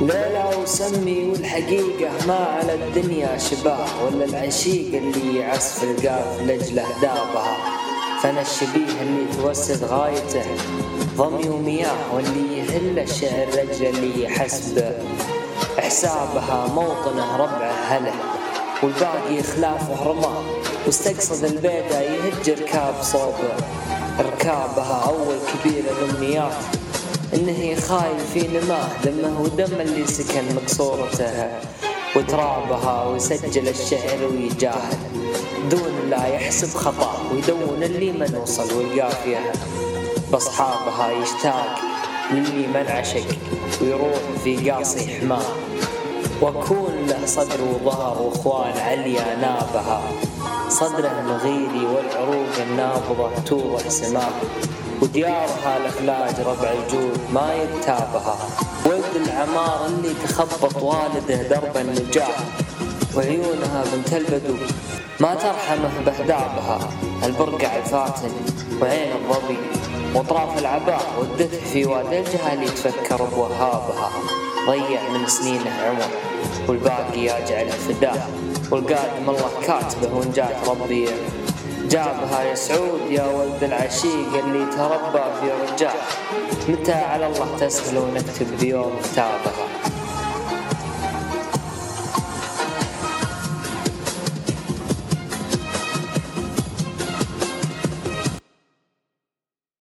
ليلى وسمي والحقيقة ما على الدنيا شباه ولا العشيق اللي يعس في القاف لجله دابها فأنا الشبيه اللي توسد غايته ضمي ومياه واللي يهل الشعر رجل اللي يحسب حسابها موطنه ربعه هله والباقي خلافه رماه. واستقصد البيدة يهج ركاب صوب ركابها أول كبير الأمنيات. إنه يخايل في نماه دمه ودم اللي سكن مقصورته وترابها ويسجل الشعر ويجاهد. دون لا يحسب خطأ ويدون اللي من وصل والقافية بأصحابها يشتاق للي من عشق ويروح في قاصي حماه. وكون له صدر وظهر واخوان عليا نابها. صدره مغيري والعروق النابضة توضح سماه. وديارها الأفلاج ربع الجود ما يتابها. ولد العمار اللي تخبط والده درب النجاح وعيونها بنت البدو ما ترحمه بهدابها البرقع الفاتن وعين الظبي وطراف العباء ودته في واد الجهل يتفكر بوهابها. ضيع من سنينه عمر والباقي يجعله فداه والقادم الله كاتبه وان جات ربي جابها يا سعود يا ولد العشيق اللي تربى في رجال. متى على الله تسهل ونكتب بيوم كتابها